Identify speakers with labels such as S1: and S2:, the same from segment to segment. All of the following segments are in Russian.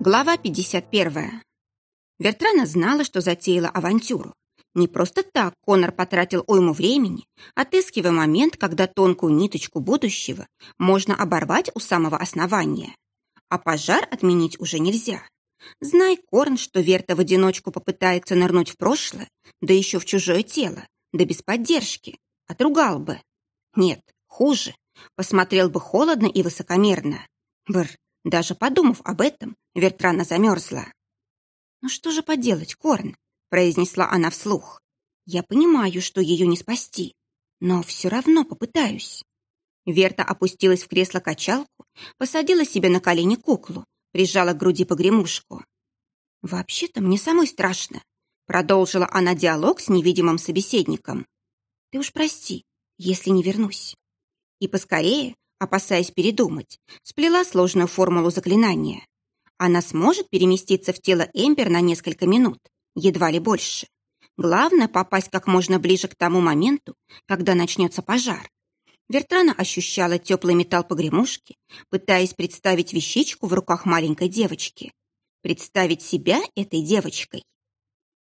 S1: Глава 51. Вертрана знала, что затеяла авантюру. Не просто так Конор потратил уйму времени, отыскивая момент, когда тонкую ниточку будущего можно оборвать у самого основания. А пожар отменить уже нельзя. Знай, Корн, что Верта в одиночку попытается нырнуть в прошлое, да еще в чужое тело, да без поддержки. Отругал бы. Нет, хуже. Посмотрел бы холодно и высокомерно. Бр, даже подумав об этом, Вертрана замерзла. «Ну что же поделать, Корн?» — произнесла она вслух. «Я понимаю, что ее не спасти, но все равно попытаюсь». Верта опустилась в кресло-качалку, посадила себе на колени куклу, прижала к груди погремушку. «Вообще-то мне самой страшно», — продолжила она диалог с невидимым собеседником. «Ты уж прости, если не вернусь». И поскорее, опасаясь передумать, сплела сложную формулу заклинания. Она сможет переместиться в тело Эмбер на несколько минут, едва ли больше. Главное — попасть как можно ближе к тому моменту, когда начнется пожар. Вертрана ощущала теплый металл погремушки, пытаясь представить вещичку в руках маленькой девочки. Представить себя этой девочкой.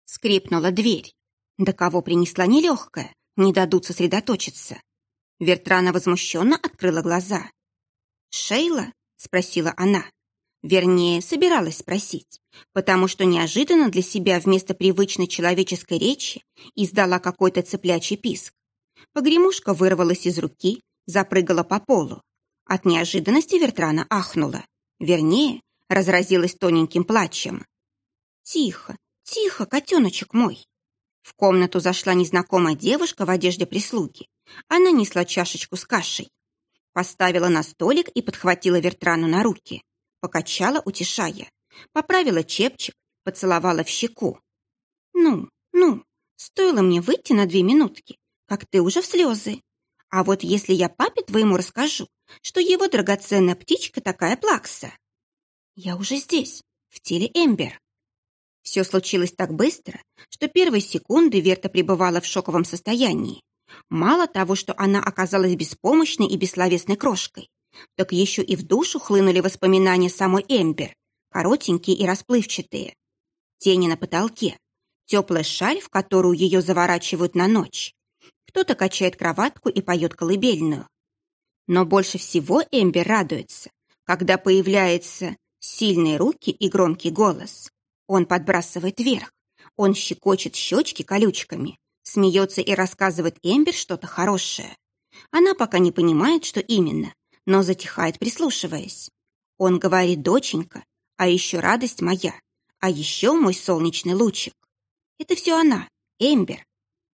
S1: Скрипнула дверь. До кого принесла нелегкая, не дадут сосредоточиться. Вертрана возмущенно открыла глаза. «Шейла?» — спросила она. Вернее, собиралась спросить, потому что неожиданно для себя вместо привычной человеческой речи издала какой-то цыплячий писк. Погремушка вырвалась из руки, запрыгала по полу. От неожиданности Вертрана ахнула. Вернее, разразилась тоненьким плачем. «Тихо, тихо, котеночек мой!» В комнату зашла незнакомая девушка в одежде прислуги. Она несла чашечку с кашей. Поставила на столик и подхватила Вертрану на руки покачала, утешая, поправила чепчик, поцеловала в щеку. «Ну, ну, стоило мне выйти на две минутки, как ты уже в слезы. А вот если я папе твоему расскажу, что его драгоценная птичка такая плакса. Я уже здесь, в теле Эмбер. Все случилось так быстро, что первые секунды Верта пребывала в шоковом состоянии. Мало того, что она оказалась беспомощной и бессловесной крошкой, так еще и в душу хлынули воспоминания самой Эмбер, коротенькие и расплывчатые. Тени на потолке, теплая шаль, в которую ее заворачивают на ночь. Кто-то качает кроватку и поет колыбельную. Но больше всего Эмбер радуется, когда появляются сильные руки и громкий голос. Он подбрасывает вверх, он щекочет щечки колючками, смеется и рассказывает Эмбер что-то хорошее. Она пока не понимает, что именно, но затихает, прислушиваясь. Он говорит, доченька, а еще радость моя, а еще мой солнечный лучик. Это все она, Эмбер.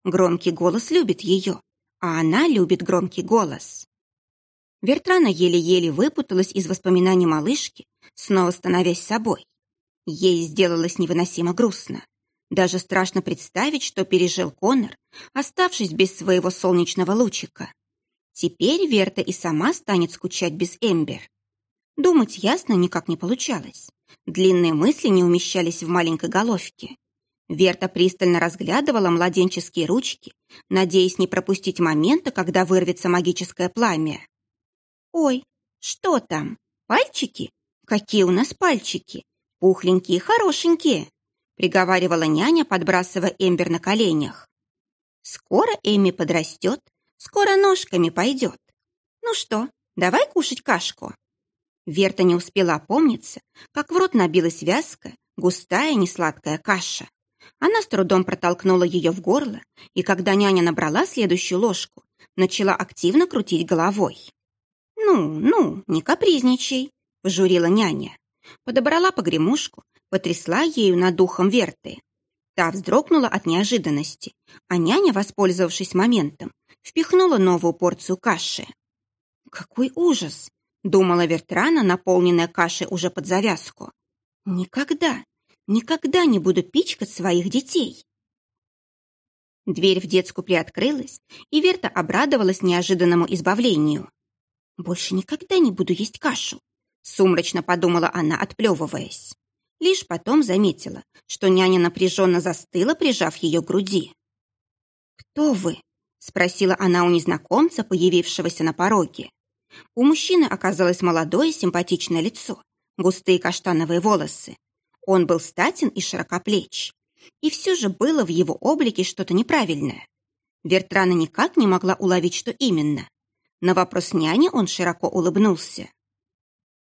S1: Громкий голос любит ее, а она любит громкий голос. Вертрана еле-еле выпуталась из воспоминаний малышки, снова становясь собой. Ей сделалось невыносимо грустно. Даже страшно представить, что пережил Конор, оставшись без своего солнечного лучика. Теперь Верта и сама станет скучать без Эмбер. Думать ясно никак не получалось. Длинные мысли не умещались в маленькой головке. Верта пристально разглядывала младенческие ручки, надеясь не пропустить момента, когда вырвется магическое пламя. «Ой, что там? Пальчики? Какие у нас пальчики? Пухленькие, хорошенькие!» Приговаривала няня, подбрасывая Эмбер на коленях. «Скоро Эми подрастет, Скоро ножками пойдет. Ну что, давай кушать кашку?» Верта не успела опомниться, как в рот набилась вязкая, густая, несладкая каша. Она с трудом протолкнула ее в горло, и когда няня набрала следующую ложку, начала активно крутить головой. «Ну, ну, не капризничай», — пожурила няня. Подобрала погремушку, потрясла ею над духом Верты. Та вздрогнула от неожиданности, а няня, воспользовавшись моментом, впихнула новую порцию каши. «Какой ужас!» — думала Вертрана, наполненная кашей уже под завязку. «Никогда, никогда не буду пичкать своих детей!» Дверь в детскую приоткрылась, и Верта обрадовалась неожиданному избавлению. «Больше никогда не буду есть кашу», — сумрачно подумала она, отплевываясь. Лишь потом заметила, что няня напряженно застыла, прижав ее к груди. «Кто вы?» — спросила она у незнакомца, появившегося на пороге. У мужчины оказалось молодое симпатичное лицо, густые каштановые волосы. Он был статен и широкоплеч. И все же было в его облике что-то неправильное. Вертрана никак не могла уловить, что именно. На вопрос няни он широко улыбнулся.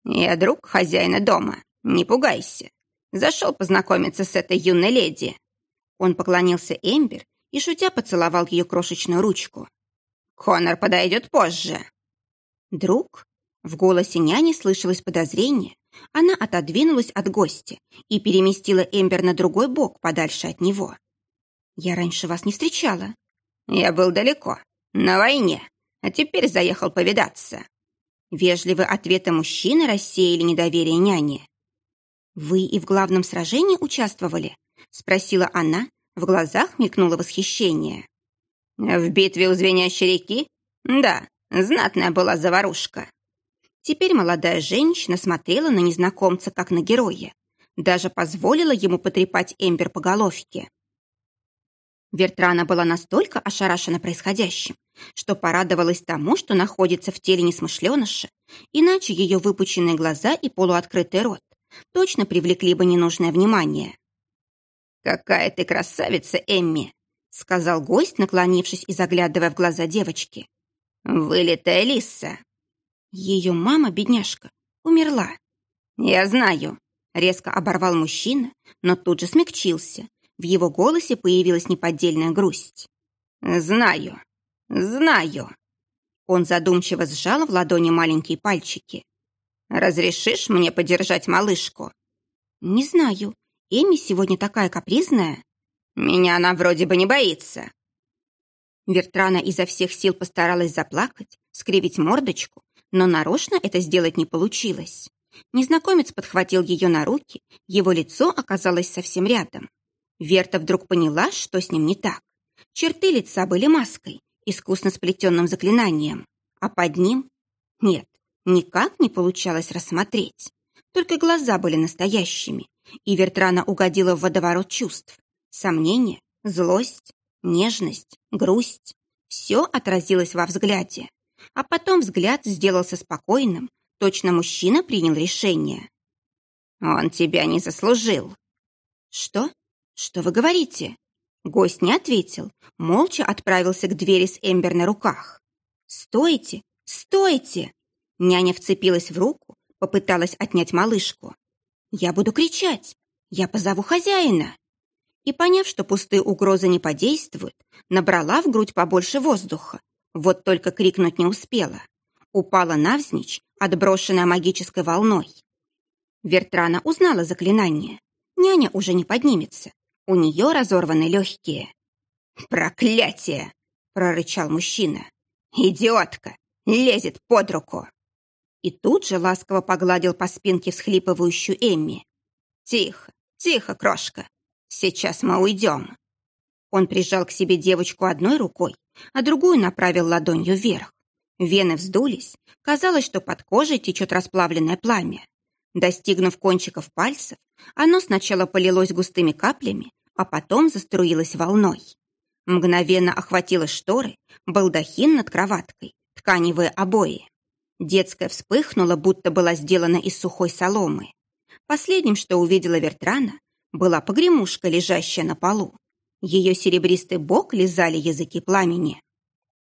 S1: «Я друг хозяина дома, не пугайся. Зашел познакомиться с этой юной леди». Он поклонился Эмбер и, шутя, поцеловал ее крошечную ручку. «Конор подойдет позже». «Друг?» В голосе няни слышалось подозрение. Она отодвинулась от гостя и переместила Эмбер на другой бок, подальше от него. «Я раньше вас не встречала». «Я был далеко, на войне, а теперь заехал повидаться». Вежливые ответы мужчины рассеяли недоверие няни. «Вы и в главном сражении участвовали?» — спросила она. В глазах мелькнуло восхищение. «В битве у звенящей реки? Да, знатная была заварушка». Теперь молодая женщина смотрела на незнакомца как на героя. Даже позволила ему потрепать Эмбер по головке. Вертрана была настолько ошарашена происходящим, что порадовалась тому, что находится в теле несмышленыша, иначе ее выпученные глаза и полуоткрытый рот точно привлекли бы ненужное внимание. «Какая ты красавица, Эмми!» — сказал гость, наклонившись и заглядывая в глаза девочки. «Вылитая лиса!» Ее мама, бедняжка, умерла. «Я знаю», — резко оборвал мужчина, но тут же смягчился, в его голосе появилась неподдельная грусть. «Знаю, знаю». Он задумчиво сжал в ладони маленькие пальчики. «Разрешишь мне подержать малышку?» «Не знаю. Эми сегодня такая капризная». «Меня она вроде бы не боится». Вертрана изо всех сил постаралась заплакать, скривить мордочку, но нарочно это сделать не получилось. Незнакомец подхватил ее на руки, его лицо оказалось совсем рядом. Верта вдруг поняла, что с ним не так. Черты лица были маской, искусно сплетенным заклинанием, а под ним... Нет, никак не получалось рассмотреть. Только глаза были настоящими, и Вертрана угодила в водоворот чувств. Сомнение, злость, нежность, грусть. Все отразилось во взгляде. А потом взгляд сделался спокойным, точно мужчина принял решение. «Он тебя не заслужил». «Что?» «Что вы говорите?» Гость не ответил, молча отправился к двери с Эмбер на руках. «Стойте! Стойте!» Няня вцепилась в руку, попыталась отнять малышку. «Я буду кричать! Я позову хозяина!» И, поняв, что пустые угрозы не подействуют, набрала в грудь побольше воздуха. Вот только крикнуть не успела. Упала навзничь, отброшенная магической волной. Вертрана узнала заклинание. Няня уже не поднимется, у нее разорваны легкие. «Проклятие!» — прорычал мужчина. «Идиотка! Лезет под руку!» И тут же ласково погладил по спинке всхлипывающую Эмми. «Тихо, тихо, крошка. Сейчас мы уйдем». Он прижал к себе девочку одной рукой, а другую направил ладонью вверх. Вены вздулись. Казалось, что под кожей течет расплавленное пламя. Достигнув кончиков пальцев, оно сначала полилось густыми каплями, а потом заструилось волной. Мгновенно охватило шторы, балдахин над кроваткой, тканевые обои. Детская вспыхнула, будто была сделана из сухой соломы. Последним, что увидела Вертрана, была погремушка, лежащая на полу. Ее серебристый бок лизали языки пламени.